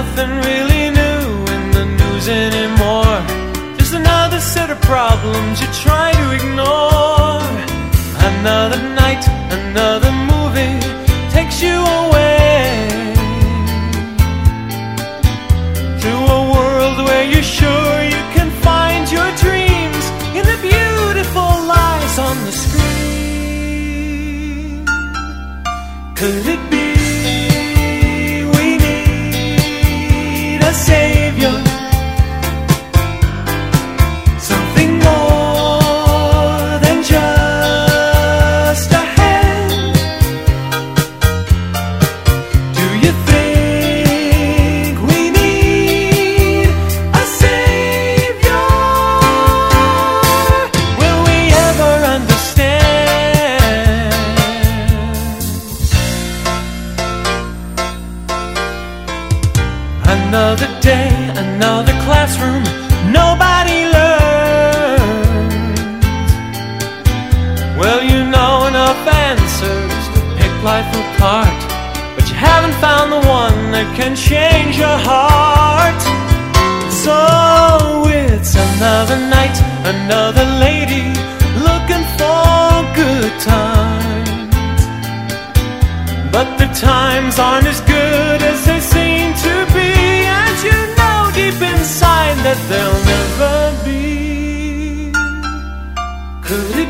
nothing really new in the news anymore. Just another set of problems you try to ignore. Another night, another movie takes you away to a world where you're sure you can find your dreams in the beautiful lies on the screen. Could it be? Need Another day, another classroom, nobody learns. Well, you know enough answers to pick life apart, but you haven't found the one that can change your heart. So it's another night, another lady looking for good times. But the times aren't that they'll never be. Could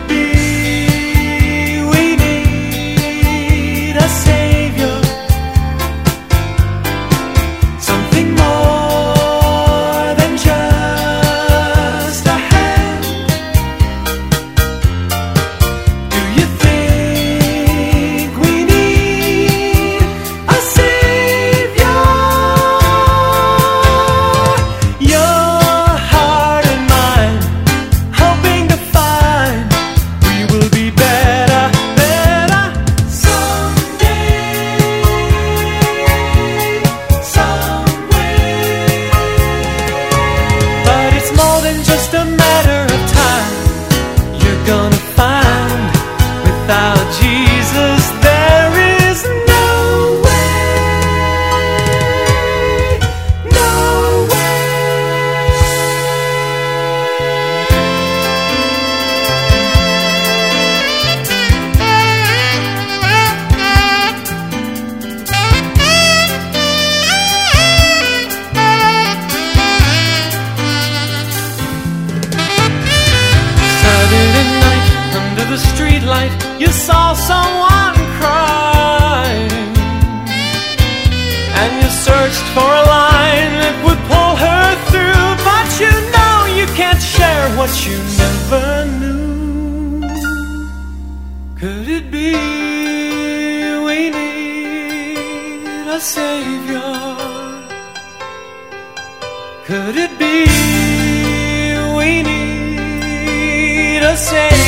you saw someone crying, and you searched for a line that would pull her through. But you know you can't share what you never knew. Could it be we need a savior? Could it be we need a savior?